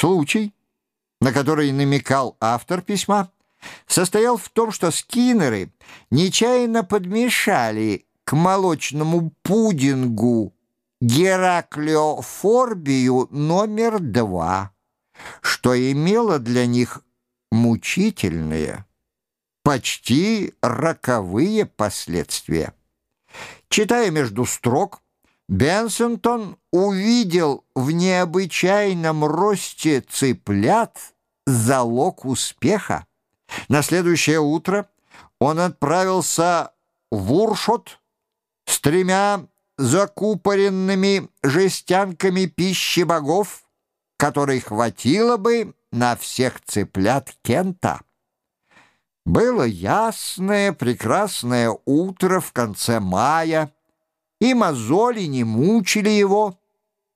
Случай, на который намекал автор письма, состоял в том, что скиннеры нечаянно подмешали к молочному пудингу Гераклеофорбию номер два, что имело для них мучительные, почти роковые последствия. Читая между строк, Бенсентон увидел в необычайном росте цыплят залог успеха. На следующее утро он отправился в Уршот с тремя закупоренными жестянками пищи богов, которой хватило бы на всех цыплят Кента. Было ясное, прекрасное утро в конце мая, и мозоли не мучили его,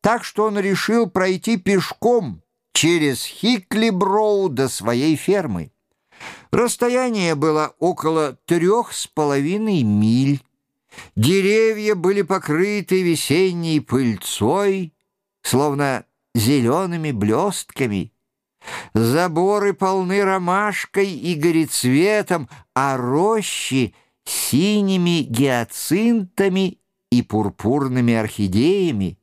так что он решил пройти пешком через Хикли-Броу до своей фермы. Расстояние было около трех с половиной миль. Деревья были покрыты весенней пыльцой, словно зелеными блестками. Заборы полны ромашкой и горецветом, а рощи — синими гиацинтами и пурпурными орхидеями,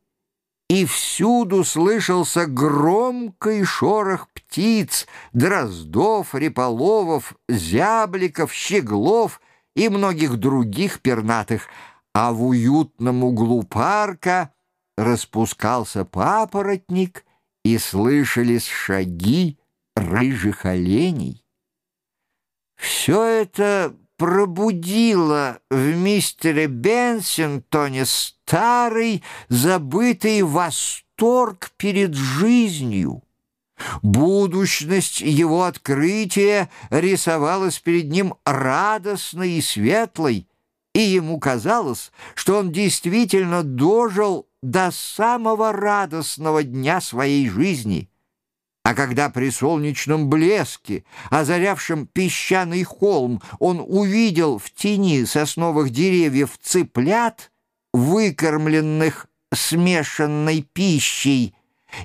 и всюду слышался громкий шорох птиц, дроздов, реполовов, зябликов, щеглов и многих других пернатых, а в уютном углу парка распускался папоротник, и слышались шаги рыжих оленей. Все это пробудило в мистере Бенсингтоне старый забытый восторг перед жизнью. Будущность его открытия рисовалась перед ним радостной и светлой, и ему казалось, что он действительно дожил до самого радостного дня своей жизни — а когда при солнечном блеске, озарявшем песчаный холм, он увидел в тени сосновых деревьев цыплят, выкормленных смешанной пищей,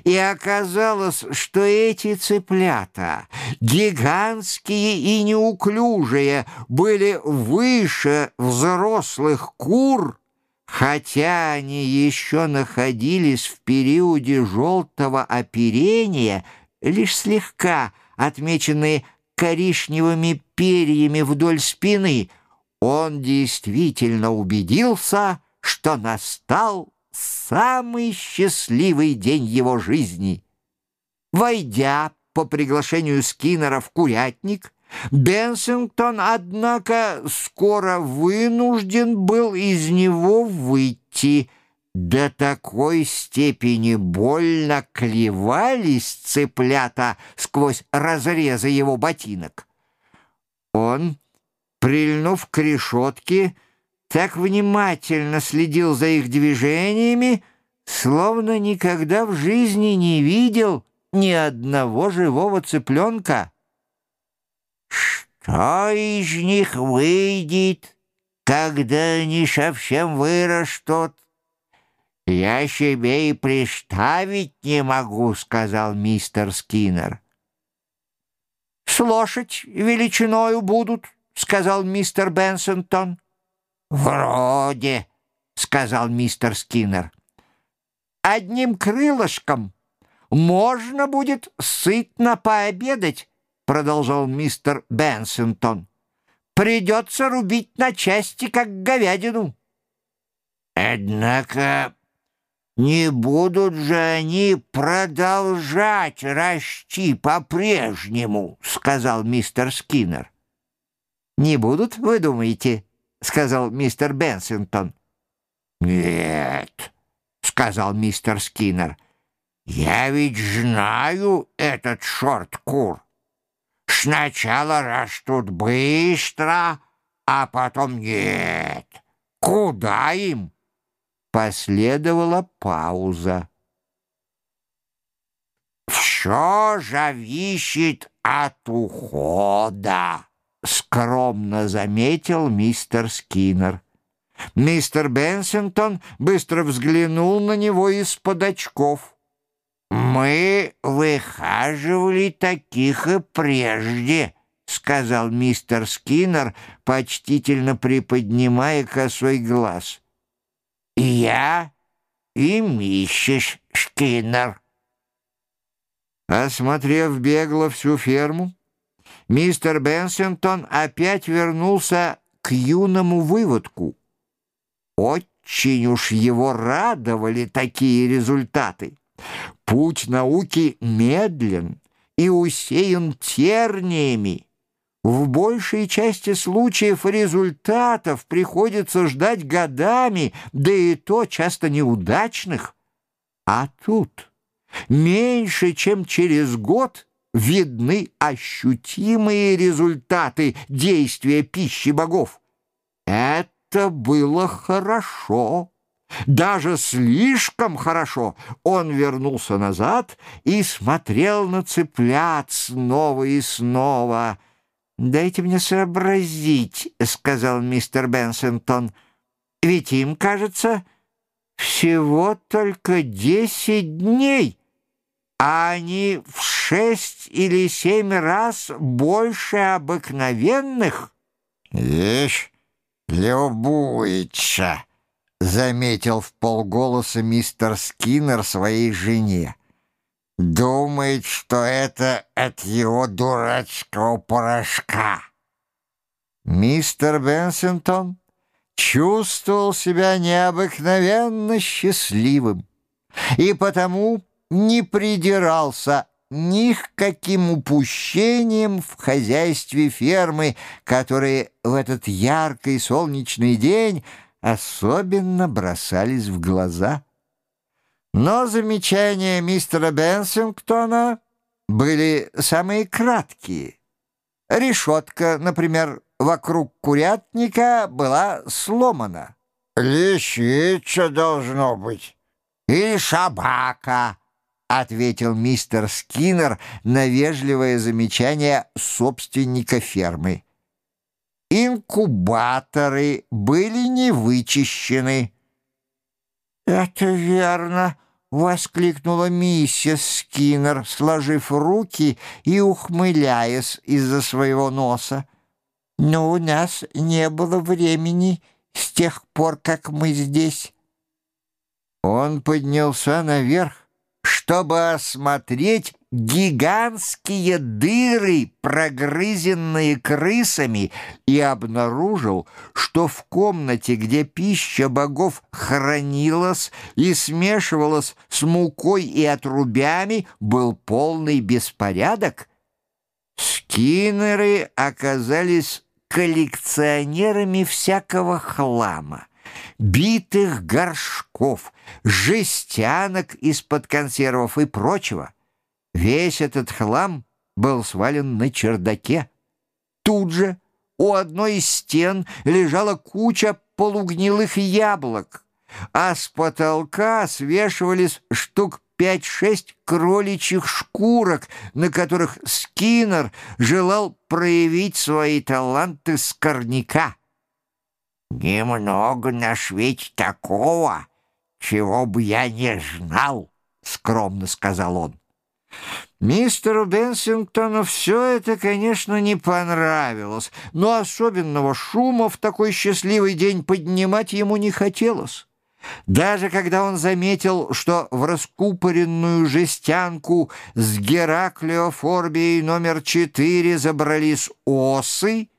и оказалось, что эти цыплята, гигантские и неуклюжие, были выше взрослых кур, хотя они еще находились в периоде желтого оперения — лишь слегка отмеченные коричневыми перьями вдоль спины, он действительно убедился, что настал самый счастливый день его жизни. Войдя по приглашению Скиннера в курятник, Бенсингтон, однако, скоро вынужден был из него выйти — до такой степени больно клевались цыплята сквозь разрезы его ботинок. Он, прильнув к решетке, так внимательно следил за их движениями, словно никогда в жизни не видел ни одного живого цыпленка. «Что из них выйдет, когда они совсем вырастут?» «Я себе и представить не могу», — сказал мистер Скиннер. «С лошадь величиною будут», — сказал мистер Бенсентон. «Вроде», — сказал мистер Скиннер. «Одним крылышком можно будет сытно пообедать», — продолжал мистер Бенсентон. «Придется рубить на части, как говядину». «Однако не будут же они продолжать расти по-прежнему, сказал мистер Скиннер. Не будут, вы думаете? сказал мистер Бенсингтон. Нет, сказал мистер Скиннер. Я ведь знаю этот шорт-кур. Сначала растут быстро, а потом нет. Куда им? Последовала пауза. «Все зависит от ухода», — скромно заметил мистер Скиннер. Мистер Бенсингтон быстро взглянул на него из-под очков. «Мы выхаживали таких и прежде», — сказал мистер Скиннер, почтительно приподнимая косой глаз. «Я и миссис Скиннер». Осмотрев бегло всю ферму, мистер Бенсингтон опять вернулся к юному выводку. Очень уж его радовали такие результаты. Путь науки медлен и усеян терниями. В большей части случаев результатов приходится ждать годами, да и то часто неудачных. А тут меньше чем через год видны ощутимые результаты действия пищи богов. Это было хорошо. Даже слишком хорошо он вернулся назад и смотрел на цыплят снова и снова. «Дайте мне сообразить», — сказал мистер Бенсентон. «Ведь им, кажется, всего только десять дней, а они в шесть или семь раз больше обыкновенных». «Ишь, любуется», — заметил в полголоса мистер Скиннер своей жене. «Думает, что это от его дурацкого порошка». Мистер Бенсингтон чувствовал себя необыкновенно счастливым и потому не придирался ни к каким упущениям в хозяйстве фермы, которые в этот яркий солнечный день особенно бросались в глаза. Но замечания мистера Бенсингтона были самые краткие. Решетка, например, вокруг курятника была сломана. «Лисица должно быть». «И собака», — ответил мистер Скиннер на вежливое замечание собственника фермы. Инкубаторы были не вычищены. «Это верно», — воскликнула миссис Скиннер, сложив руки и ухмыляясь из-за своего носа. «Но у нас не было времени с тех пор, как мы здесь». Он поднялся наверх, чтобы осмотреть гигантские дыры, прогрызенные крысами, и обнаружил, что в комнате, где пища богов хранилась и смешивалась с мукой и отрубями, был полный беспорядок. Скиннеры оказались коллекционерами всякого хлама битых горшков, жестянок из-под консервов и прочего. Весь этот хлам был свален на чердаке. Тут же у одной из стен лежала куча полугнилых яблок, а с потолка свешивались штук пять-шесть кроличьих шкурок, на которых Скиннер желал проявить свои таланты скорняка. «Немного на свете такого, чего бы я не знал», — скромно сказал он. Мистеру Бенсингтону все это, конечно, не понравилось, но особенного шума в такой счастливый день поднимать ему не хотелось. Даже когда он заметил, что в раскупоренную жестянку с Гераклеофорбией номер четыре забрались осы,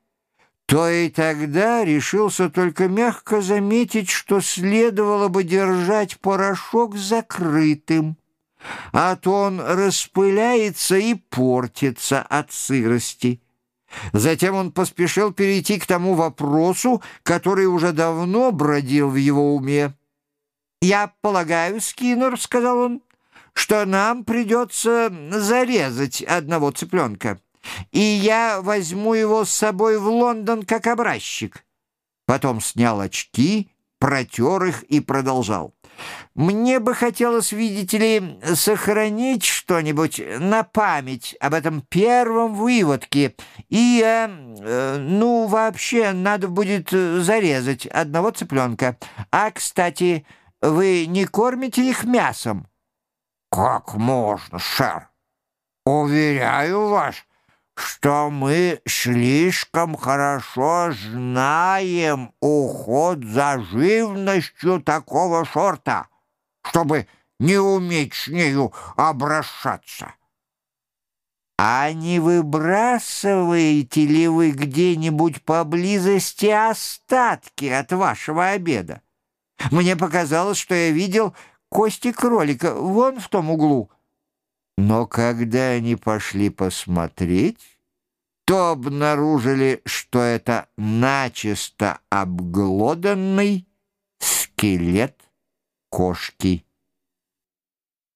то и тогда решился только мягко заметить, что следовало бы держать порошок закрытым, а то он распыляется и портится от сырости. Затем он поспешил перейти к тому вопросу, который уже давно бродил в его уме. «Я полагаю, Скиннер, — сказал он, — что нам придется зарезать одного цыпленка» и я возьму его с собой в Лондон как образчик». Потом снял очки, протер их и продолжал. «Мне бы хотелось, видите ли, сохранить что-нибудь на память об этом первом выводке. И, э, э, ну, вообще, надо будет зарезать одного цыпленка. А, кстати, вы не кормите их мясом?» Как можно, сэр? Уверяю вас, что мы слишком хорошо знаем уход за живностью такого сорта, чтобы не уметь с нею обращаться. А не выбрасываете ли вы где-нибудь поблизости остатки от вашего обеда? Мне показалось, что я видел кости кролика вон в том углу. Но когда они пошли посмотреть, то обнаружили, что это начисто обглоданный скелет кошки.